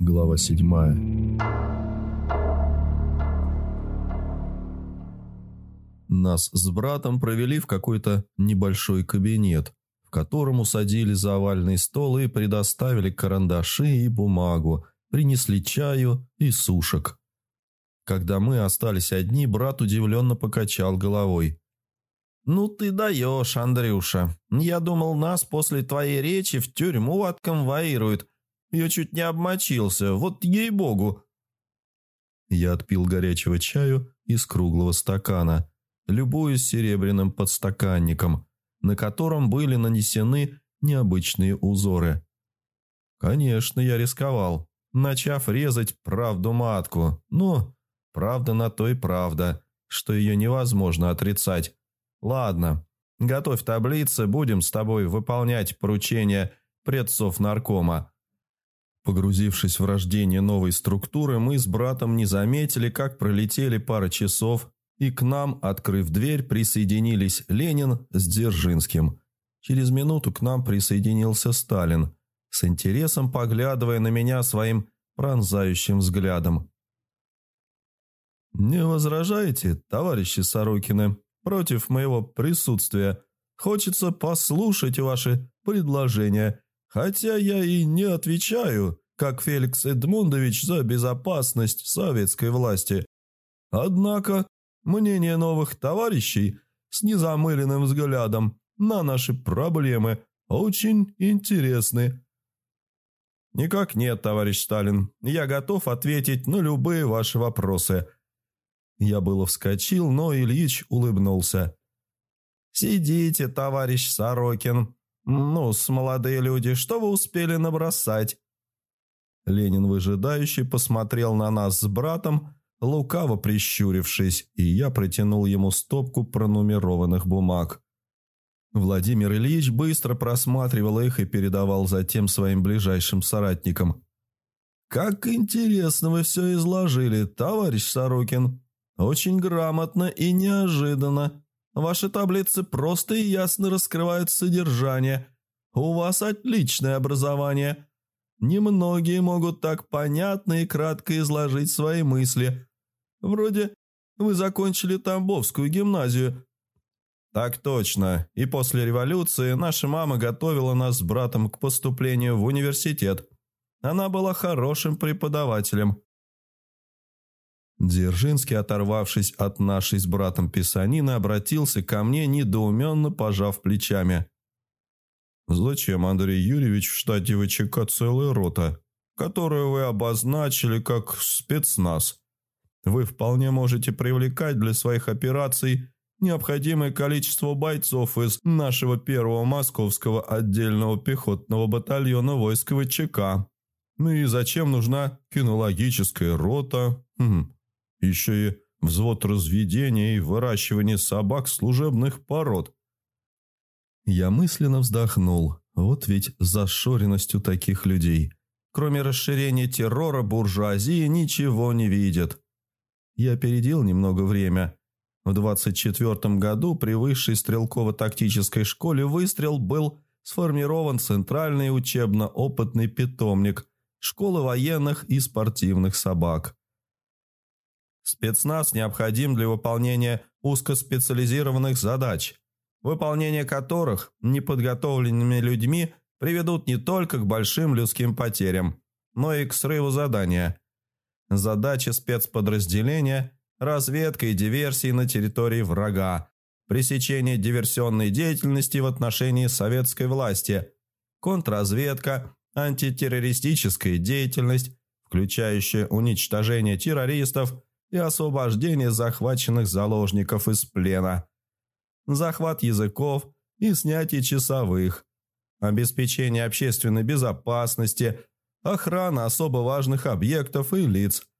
Глава седьмая. Нас с братом провели в какой-то небольшой кабинет, в котором усадили за овальный стол и предоставили карандаши и бумагу, принесли чаю и сушек. Когда мы остались одни, брат удивленно покачал головой. «Ну ты даешь, Андрюша. Я думал, нас после твоей речи в тюрьму отконвоируют. Я чуть не обмочился, вот ей-богу». Я отпил горячего чаю из круглого стакана, любуясь серебряным подстаканником, на котором были нанесены необычные узоры. Конечно, я рисковал, начав резать правду матку, но правда на то и правда, что ее невозможно отрицать. Ладно, готовь таблицы, будем с тобой выполнять поручения предсов наркома. Погрузившись в рождение новой структуры, мы с братом не заметили, как пролетели пара часов, и к нам, открыв дверь, присоединились Ленин с Дзержинским. Через минуту к нам присоединился Сталин, с интересом поглядывая на меня своим пронзающим взглядом. «Не возражаете, товарищи Сорокины, против моего присутствия? Хочется послушать ваши предложения, хотя я и не отвечаю, как Феликс Эдмундович, за безопасность советской власти. Однако мнение новых товарищей с незамыленным взглядом на наши проблемы очень интересны. «Никак нет, товарищ Сталин. Я готов ответить на любые ваши вопросы». Я было вскочил, но Ильич улыбнулся. «Сидите, товарищ Сорокин. Ну, с молодые люди, что вы успели набросать?» Ленин выжидающий посмотрел на нас с братом, лукаво прищурившись, и я протянул ему стопку пронумерованных бумаг. Владимир Ильич быстро просматривал их и передавал затем своим ближайшим соратникам. «Как интересно вы все изложили, товарищ Сорокин. Очень грамотно и неожиданно. Ваши таблицы просто и ясно раскрывают содержание. У вас отличное образование. Немногие могут так понятно и кратко изложить свои мысли. Вроде вы закончили Тамбовскую гимназию, «Так точно. И после революции наша мама готовила нас с братом к поступлению в университет. Она была хорошим преподавателем». Дзержинский, оторвавшись от нашей с братом писанины, обратился ко мне, недоуменно пожав плечами. «Зачем, Андрей Юрьевич, в штате ВЧК целая рота, которую вы обозначили как спецназ? Вы вполне можете привлекать для своих операций необходимое количество бойцов из нашего первого московского отдельного пехотного батальона войск ВЧК. Ну и зачем нужна кинологическая рота? Хм. Еще и взвод разведения и выращивания собак служебных пород. Я мысленно вздохнул. Вот ведь зашоренностью таких людей. Кроме расширения террора буржуазии ничего не видят. Я опередил немного время – в 24 году при высшей стрелково-тактической школе «Выстрел» был сформирован Центральный учебно-опытный питомник школы военных и спортивных собак. Спецназ необходим для выполнения узкоспециализированных задач, выполнение которых неподготовленными людьми приведут не только к большим людским потерям, но и к срыву задания. Задача спецподразделения – разведка и диверсии на территории врага, пресечение диверсионной деятельности в отношении советской власти, контрразведка, антитеррористическая деятельность, включающая уничтожение террористов и освобождение захваченных заложников из плена, захват языков и снятие часовых, обеспечение общественной безопасности, охрана особо важных объектов и лиц –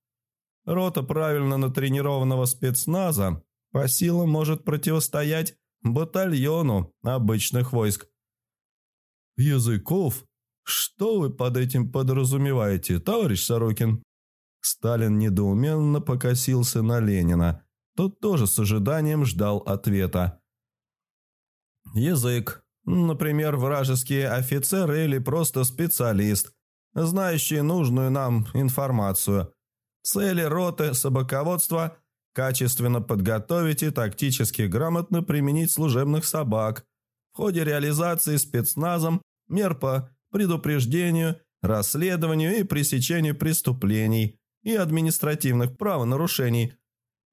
Рота правильно натренированного спецназа по силам может противостоять батальону обычных войск. Языков? Что вы под этим подразумеваете, товарищ Сорокин? Сталин недоуменно покосился на Ленина. Тот тоже с ожиданием ждал ответа. Язык. Например, вражеские офицеры или просто специалист, знающие нужную нам информацию. Цели роты собаководства – качественно подготовить и тактически грамотно применить служебных собак в ходе реализации спецназом мер по предупреждению, расследованию и пресечению преступлений и административных правонарушений.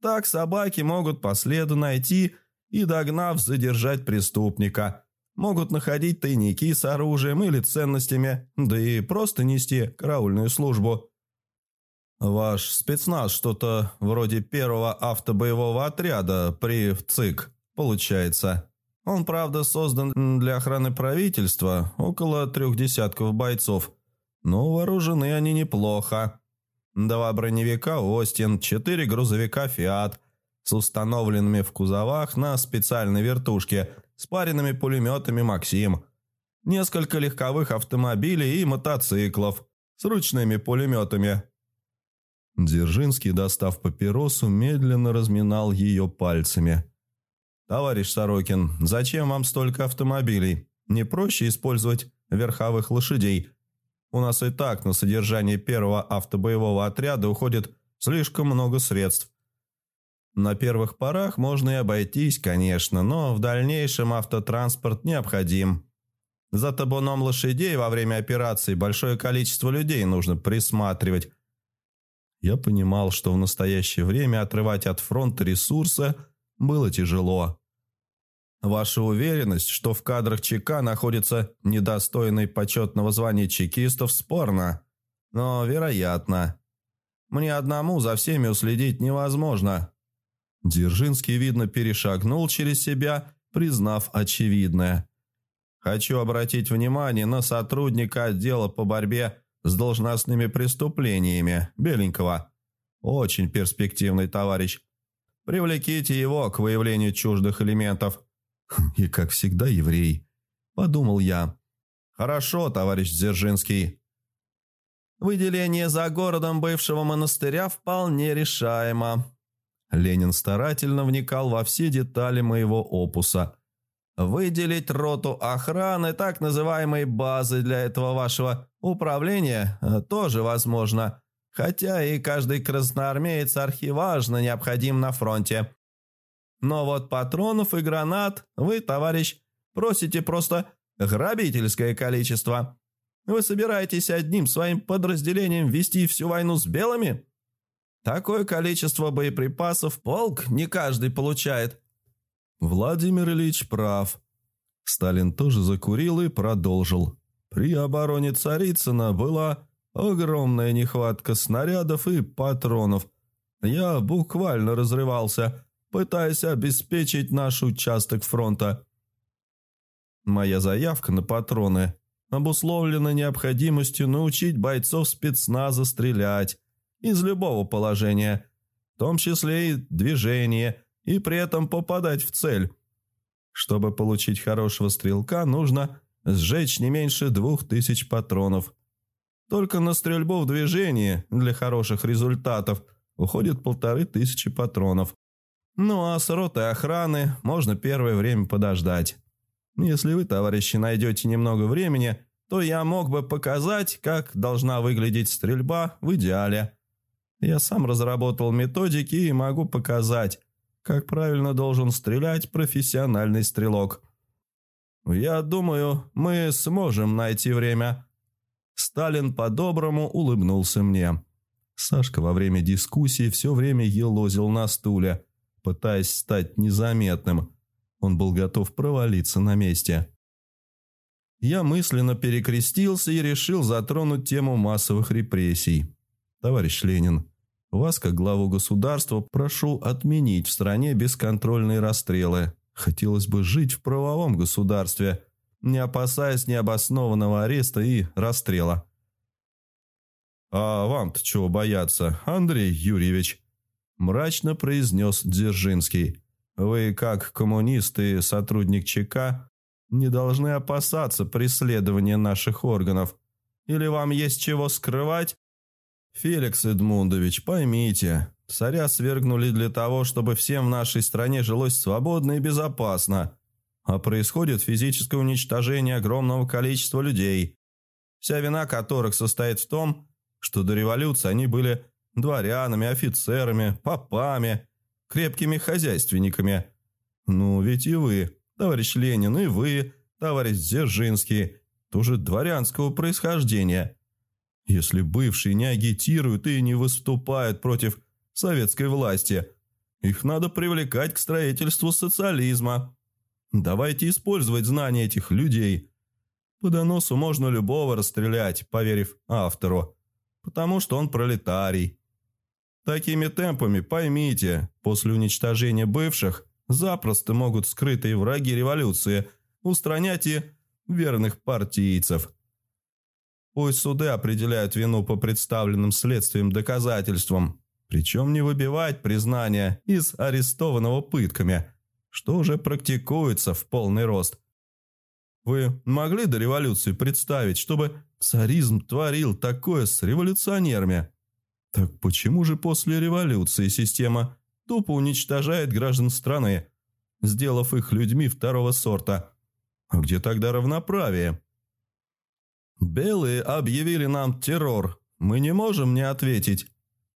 Так собаки могут по следу найти и, догнав, задержать преступника. Могут находить тайники с оружием или ценностями, да и просто нести караульную службу. Ваш спецназ что-то вроде первого автобоевого отряда при ВЦИК, получается. Он, правда, создан для охраны правительства, около трех десятков бойцов, но вооружены они неплохо. Два броневика «Остин», четыре грузовика «Фиат» с установленными в кузовах на специальной вертушке с паренными пулеметами «Максим», несколько легковых автомобилей и мотоциклов с ручными пулеметами. Дзержинский, достав папиросу, медленно разминал ее пальцами. «Товарищ Сорокин, зачем вам столько автомобилей? Не проще использовать верховых лошадей?» У нас и так на содержание первого автобоевого отряда уходит слишком много средств. На первых порах можно и обойтись, конечно, но в дальнейшем автотранспорт необходим. За табуном лошадей во время операции большое количество людей нужно присматривать. Я понимал, что в настоящее время отрывать от фронта ресурсы было тяжело. Ваша уверенность, что в кадрах ЧК находится недостойный почетного звания чекистов, спорна. Но вероятно. Мне одному за всеми уследить невозможно. Дзержинский, видно, перешагнул через себя, признав очевидное. Хочу обратить внимание на сотрудника отдела по борьбе с должностными преступлениями, Беленького. Очень перспективный товарищ. Привлеките его к выявлению чуждых элементов. И, как всегда, еврей. Подумал я. Хорошо, товарищ Дзержинский. Выделение за городом бывшего монастыря вполне решаемо. Ленин старательно вникал во все детали моего опуса. Выделить роту охраны так называемой базы для этого вашего управления э, тоже возможно, хотя и каждый красноармеец архиважно необходим на фронте. Но вот патронов и гранат вы, товарищ, просите просто грабительское количество. Вы собираетесь одним своим подразделением вести всю войну с белыми? Такое количество боеприпасов полк не каждый получает. Владимир Ильич прав. Сталин тоже закурил и продолжил. При обороне Царицына была огромная нехватка снарядов и патронов. Я буквально разрывался пытаясь обеспечить наш участок фронта. Моя заявка на патроны обусловлена необходимостью научить бойцов спецназа стрелять из любого положения, в том числе и движения, и при этом попадать в цель. Чтобы получить хорошего стрелка, нужно сжечь не меньше двух тысяч патронов. Только на стрельбу в движении для хороших результатов уходит полторы тысячи патронов. Ну а с ротой охраны можно первое время подождать. Если вы, товарищи, найдете немного времени, то я мог бы показать, как должна выглядеть стрельба в идеале. Я сам разработал методики и могу показать, как правильно должен стрелять профессиональный стрелок. Я думаю, мы сможем найти время. Сталин по-доброму улыбнулся мне. Сашка во время дискуссии все время елозил на стуле – пытаясь стать незаметным. Он был готов провалиться на месте. Я мысленно перекрестился и решил затронуть тему массовых репрессий. Товарищ Ленин, вас, как главу государства, прошу отменить в стране бесконтрольные расстрелы. Хотелось бы жить в правовом государстве, не опасаясь необоснованного ареста и расстрела. «А вам-то чего бояться, Андрей Юрьевич?» Мрачно произнес Дзержинский. «Вы, как коммунист и сотрудник ЧК, не должны опасаться преследования наших органов. Или вам есть чего скрывать?» «Феликс Эдмундович, поймите, царя свергнули для того, чтобы всем в нашей стране жилось свободно и безопасно, а происходит физическое уничтожение огромного количества людей. вся вина которых состоит в том, что до революции они были дворянами, офицерами, попами, крепкими хозяйственниками. Ну, ведь и вы, товарищ Ленин, и вы, товарищ Дзержинский, тоже дворянского происхождения. Если бывшие не агитируют и не выступают против советской власти, их надо привлекать к строительству социализма. Давайте использовать знания этих людей. По доносу можно любого расстрелять, поверив автору, потому что он пролетарий. Такими темпами, поймите, после уничтожения бывших запросто могут скрытые враги революции устранять и верных партийцев. Пусть суды определяют вину по представленным следствием доказательствам, причем не выбивать признания из арестованного пытками, что уже практикуется в полный рост. Вы могли до революции представить, чтобы царизм творил такое с революционерами? Так почему же после революции система тупо уничтожает граждан страны, сделав их людьми второго сорта? А где тогда равноправие? Белые объявили нам террор. Мы не можем не ответить.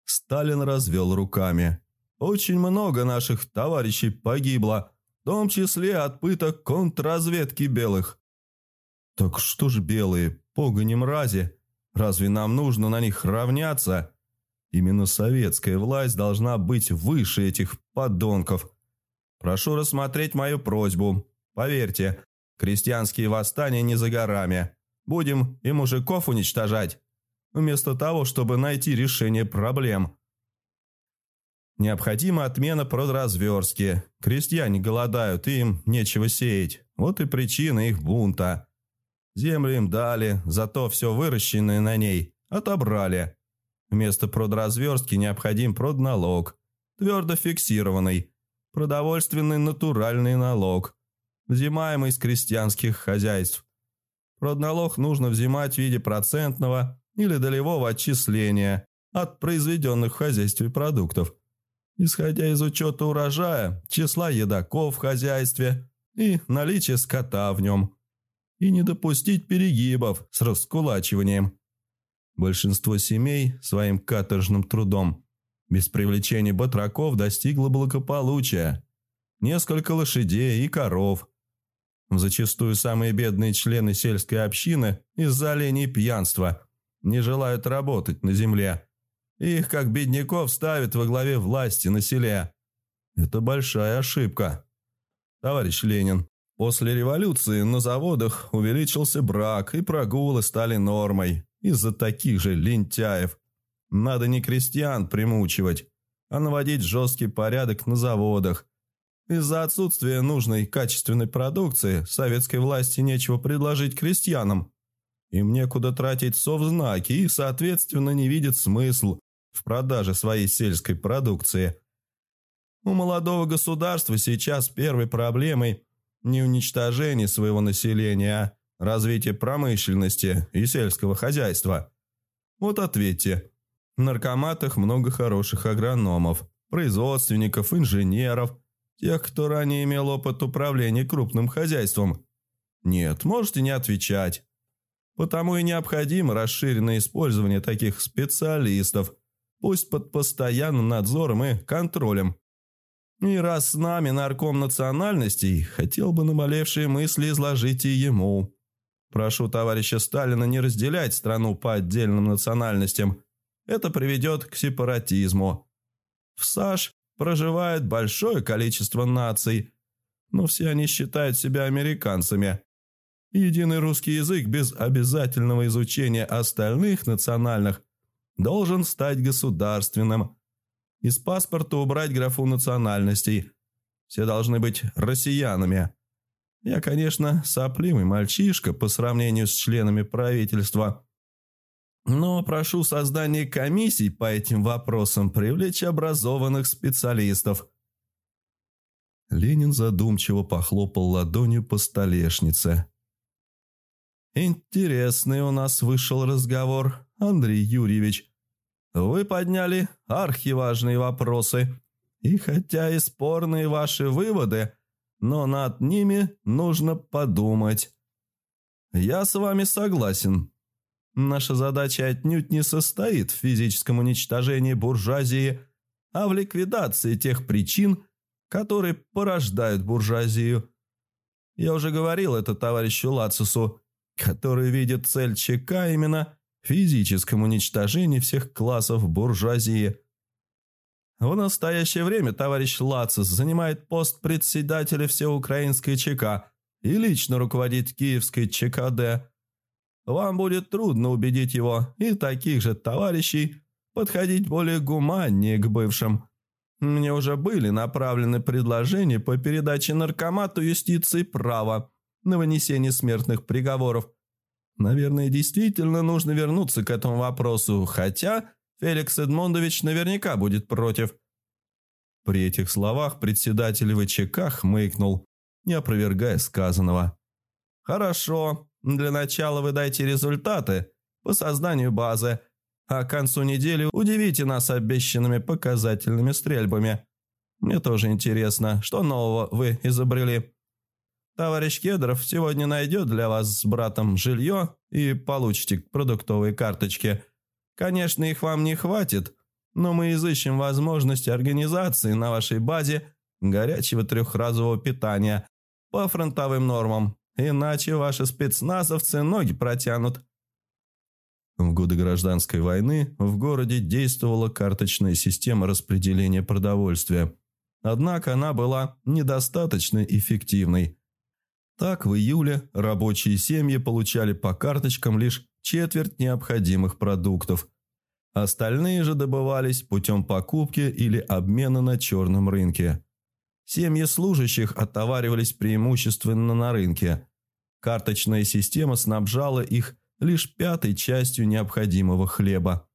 Сталин развел руками. Очень много наших товарищей погибло, в том числе от пыток контрразведки белых. Так что ж белые, погони мрази? Разве нам нужно на них равняться? Именно советская власть должна быть выше этих подонков. Прошу рассмотреть мою просьбу. Поверьте, крестьянские восстания не за горами. Будем и мужиков уничтожать, вместо того, чтобы найти решение проблем. Необходима отмена продразверстки. Крестьяне голодают, и им нечего сеять. Вот и причина их бунта. Землю им дали, зато все выращенное на ней отобрали. Вместо продразверстки необходим продналог, твердо фиксированный, продовольственный натуральный налог, взимаемый с крестьянских хозяйств. Продналог нужно взимать в виде процентного или долевого отчисления от произведенных в хозяйстве продуктов, исходя из учета урожая, числа едоков в хозяйстве и наличия скота в нем, и не допустить перегибов с раскулачиванием. Большинство семей своим каторжным трудом без привлечения батраков достигло благополучия. Несколько лошадей и коров – Зачастую самые бедные члены сельской общины из-за оленей пьянства не желают работать на земле. Их, как бедняков, ставят во главе власти на селе. Это большая ошибка. Товарищ Ленин, после революции на заводах увеличился брак, и прогулы стали нормой из-за таких же лентяев. Надо не крестьян примучивать, а наводить жесткий порядок на заводах, из-за отсутствия нужной качественной продукции советской власти нечего предложить крестьянам. Им некуда тратить совзнаки и, соответственно, не видят смысл в продаже своей сельской продукции. У молодого государства сейчас первой проблемой не уничтожение своего населения, а развитие промышленности и сельского хозяйства. Вот ответьте. В наркоматах много хороших агрономов, производственников, инженеров – Тех, кто ранее имел опыт управления крупным хозяйством? Нет, можете не отвечать. Потому и необходимо расширенное использование таких специалистов, пусть под постоянным надзором и контролем. И раз с нами нарком национальностей, хотел бы намалевшие мысли изложить и ему. Прошу товарища Сталина не разделять страну по отдельным национальностям. Это приведет к сепаратизму. В САШ проживает большое количество наций, но все они считают себя американцами. Единый русский язык без обязательного изучения остальных национальных должен стать государственным. Из паспорта убрать графу национальностей. Все должны быть россиянами. Я, конечно, сопливый мальчишка по сравнению с членами правительства, но прошу создание комиссий по этим вопросам привлечь образованных специалистов. Ленин задумчиво похлопал ладонью по столешнице. «Интересный у нас вышел разговор, Андрей Юрьевич. Вы подняли архиважные вопросы, и хотя и спорные ваши выводы, но над ними нужно подумать. Я с вами согласен. Наша задача отнюдь не состоит в физическом уничтожении буржуазии, а в ликвидации тех причин, которые порождают буржуазию. Я уже говорил это товарищу Лацису, который видит цель ЧК именно в физическом уничтожении всех классов буржуазии. В настоящее время товарищ Лацис занимает пост председателя Всеукраинской ЧК и лично руководит Киевской ЧКД. Вам будет трудно убедить его и таких же товарищей подходить более гуманнее к бывшим. Мне уже были направлены предложения по передаче наркомату юстиции права на вынесение смертных приговоров. Наверное, действительно нужно вернуться к этому вопросу, хотя Феликс Эдмондович наверняка будет против. При этих словах председатель ВЧК хмыкнул, не опровергая сказанного. «Хорошо, для начала вы дайте результаты по созданию базы, а к концу недели удивите нас обещанными показательными стрельбами. Мне тоже интересно, что нового вы изобрели. Товарищ Кедров сегодня найдет для вас с братом жилье и получите продуктовые карточки. Конечно, их вам не хватит, но мы изыщем возможность организации на вашей базе горячего трехразового питания по фронтовым нормам, иначе ваши спецназовцы ноги протянут. В годы гражданской войны в городе действовала карточная система распределения продовольствия. Однако она была недостаточно эффективной. Так, в июле рабочие семьи получали по карточкам лишь четверть необходимых продуктов. Остальные же добывались путем покупки или обмена на черном рынке. Семьи служащих отоваривались преимущественно на рынке. Карточная система снабжала их лишь пятой частью необходимого хлеба.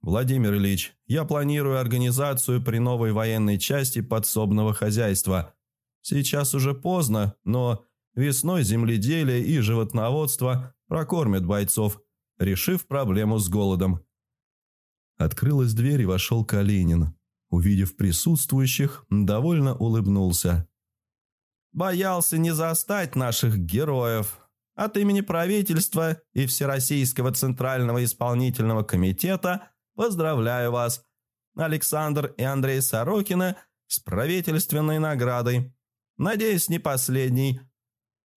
Владимир Ильич, я планирую организацию при новой военной части подсобного хозяйства. Сейчас уже поздно, но весной земледелие и животноводство прокормят бойцов, решив проблему с голодом. Открылась дверь и вошел Калинин. Увидев присутствующих, довольно улыбнулся. «Боялся не застать наших героев», от имени правительства и Всероссийского Центрального Исполнительного Комитета поздравляю вас, Александр и Андрей Сорокина, с правительственной наградой. Надеюсь, не последней.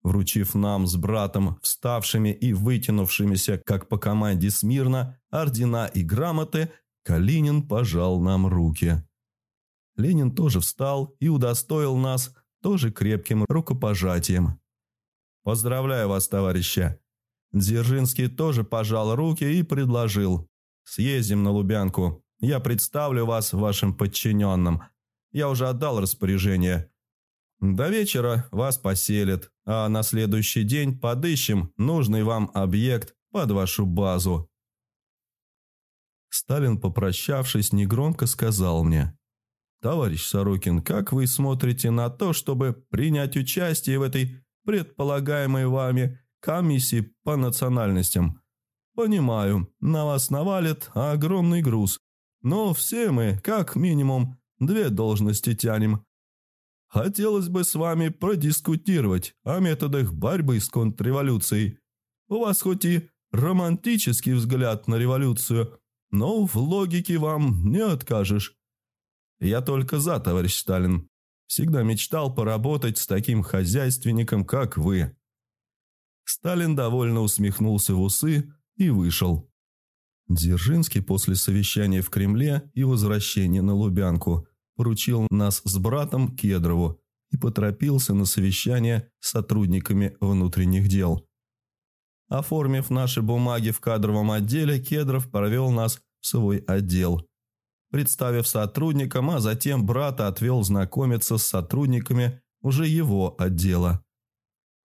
Вручив нам с братом, вставшими и вытянувшимися, как по команде смирно, ордена и грамоты, Калинин пожал нам руки. Ленин тоже встал и удостоил нас тоже крепким рукопожатием. «Поздравляю вас, товарища!» Дзержинский тоже пожал руки и предложил. «Съездим на Лубянку. Я представлю вас вашим подчиненным. Я уже отдал распоряжение. До вечера вас поселят, а на следующий день подыщем нужный вам объект под вашу базу». Сталин, попрощавшись, негромко сказал мне. «Товарищ Сорокин, как вы смотрите на то, чтобы принять участие в этой предполагаемой вами комиссии по национальностям. Понимаю, на вас навалит огромный груз, но все мы, как минимум, две должности тянем. Хотелось бы с вами продискутировать о методах борьбы с контрреволюцией. У вас хоть и романтический взгляд на революцию, но в логике вам не откажешь. Я только за, товарищ Сталин. Всегда мечтал поработать с таким хозяйственником, как вы». Сталин довольно усмехнулся в усы и вышел. Дзержинский после совещания в Кремле и возвращения на Лубянку поручил нас с братом Кедрову и поторопился на совещание с сотрудниками внутренних дел. Оформив наши бумаги в кадровом отделе, Кедров провел нас в свой отдел представив сотрудникам, а затем брата отвел знакомиться с сотрудниками уже его отдела.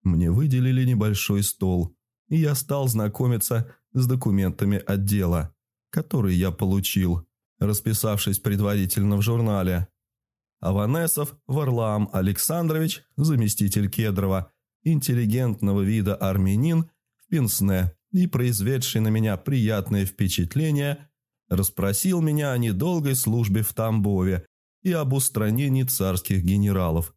Мне выделили небольшой стол, и я стал знакомиться с документами отдела, которые я получил, расписавшись предварительно в журнале. Аванесов Варлам Александрович, заместитель Кедрова, интеллигентного вида армянин в Пенсне и произведший на меня приятное впечатление расспросил меня о недолгой службе в Тамбове и об устранении царских генералов.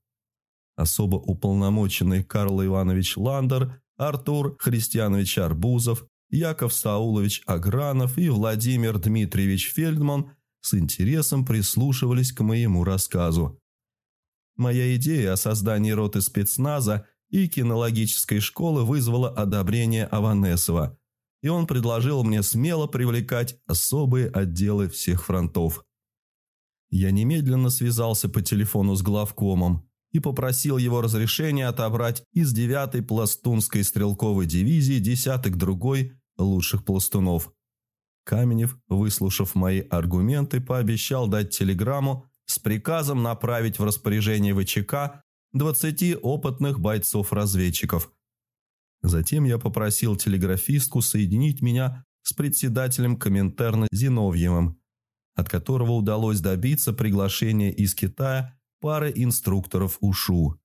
Особо уполномоченный Карл Иванович Ландер, Артур Христианович Арбузов, Яков Саулович Агранов и Владимир Дмитриевич Фельдман с интересом прислушивались к моему рассказу. Моя идея о создании роты спецназа и кинологической школы вызвала одобрение Аванесова, и он предложил мне смело привлекать особые отделы всех фронтов. Я немедленно связался по телефону с главкомом и попросил его разрешения отобрать из 9-й пластунской стрелковой дивизии десяток другой лучших пластунов. Каменев, выслушав мои аргументы, пообещал дать телеграмму с приказом направить в распоряжение ВЧК 20 опытных бойцов-разведчиков. Затем я попросил телеграфистку соединить меня с председателем Коминтерна Зиновьевым, от которого удалось добиться приглашения из Китая пары инструкторов УШУ.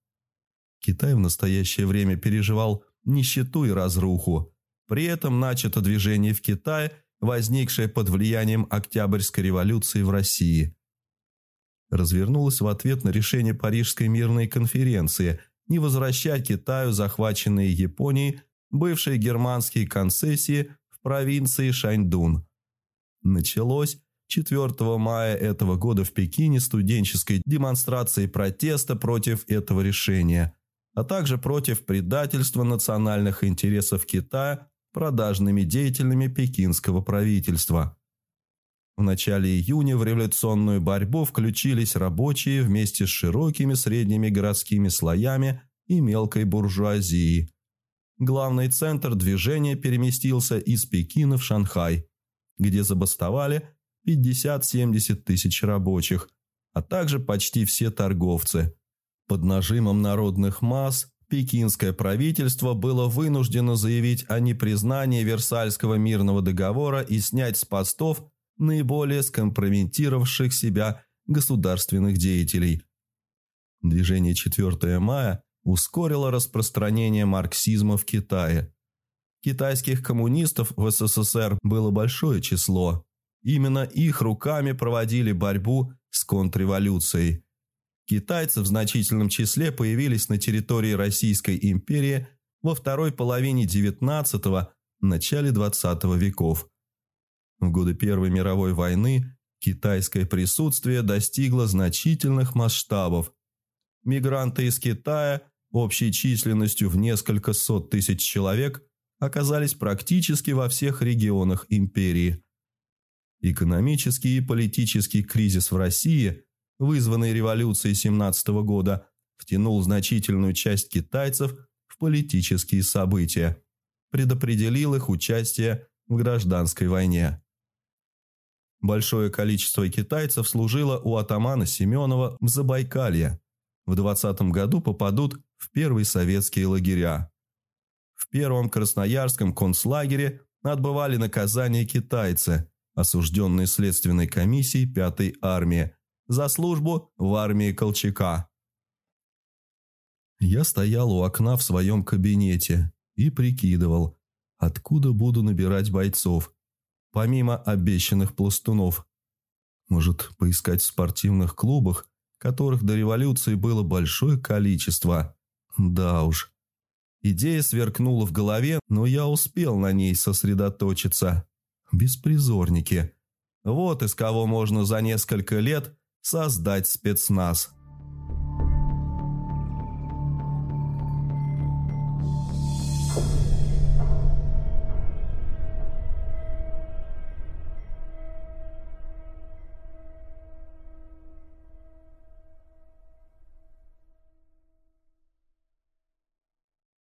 Китай в настоящее время переживал нищету и разруху. При этом начато движение в Китае, возникшее под влиянием Октябрьской революции в России. Развернулось в ответ на решение Парижской мирной конференции не возвращать Китаю захваченные Японией бывшие германские концессии в провинции Шаньдун. Началось 4 мая этого года в Пекине студенческой демонстрацией протеста против этого решения, а также против предательства национальных интересов Китая продажными деятелями пекинского правительства. В начале июня в революционную борьбу включились рабочие вместе с широкими средними городскими слоями и мелкой буржуазией. Главный центр движения переместился из Пекина в Шанхай, где забастовали 50-70 тысяч рабочих, а также почти все торговцы. Под нажимом народных масс пекинское правительство было вынуждено заявить о непризнании Версальского мирного договора и снять с постов наиболее скомпрометировавших себя государственных деятелей. Движение 4 мая ускорило распространение марксизма в Китае. Китайских коммунистов в СССР было большое число, Именно их руками проводили борьбу с контрреволюцией. Китайцы в значительном числе появились на территории Российской империи во второй половине XIX – начале XX веков. В годы Первой мировой войны китайское присутствие достигло значительных масштабов. Мигранты из Китая общей численностью в несколько сот тысяч человек оказались практически во всех регионах империи – Экономический и политический кризис в России, вызванный революцией 17 года, втянул значительную часть китайцев в политические события, предопределил их участие в гражданской войне. Большое количество китайцев служило у атамана Семенова в Забайкалье. В 20 году попадут в первые советские лагеря. В первом Красноярском концлагере отбывали наказание китайцы – осужденный Следственной комиссией Пятой армии за службу в армии Колчака. Я стоял у окна в своем кабинете и прикидывал, откуда буду набирать бойцов, помимо обещанных пластунов. Может, поискать в спортивных клубах, которых до революции было большое количество. Да уж. Идея сверкнула в голове, но я успел на ней сосредоточиться. Беспризорники. Вот из кого можно за несколько лет создать спецназ.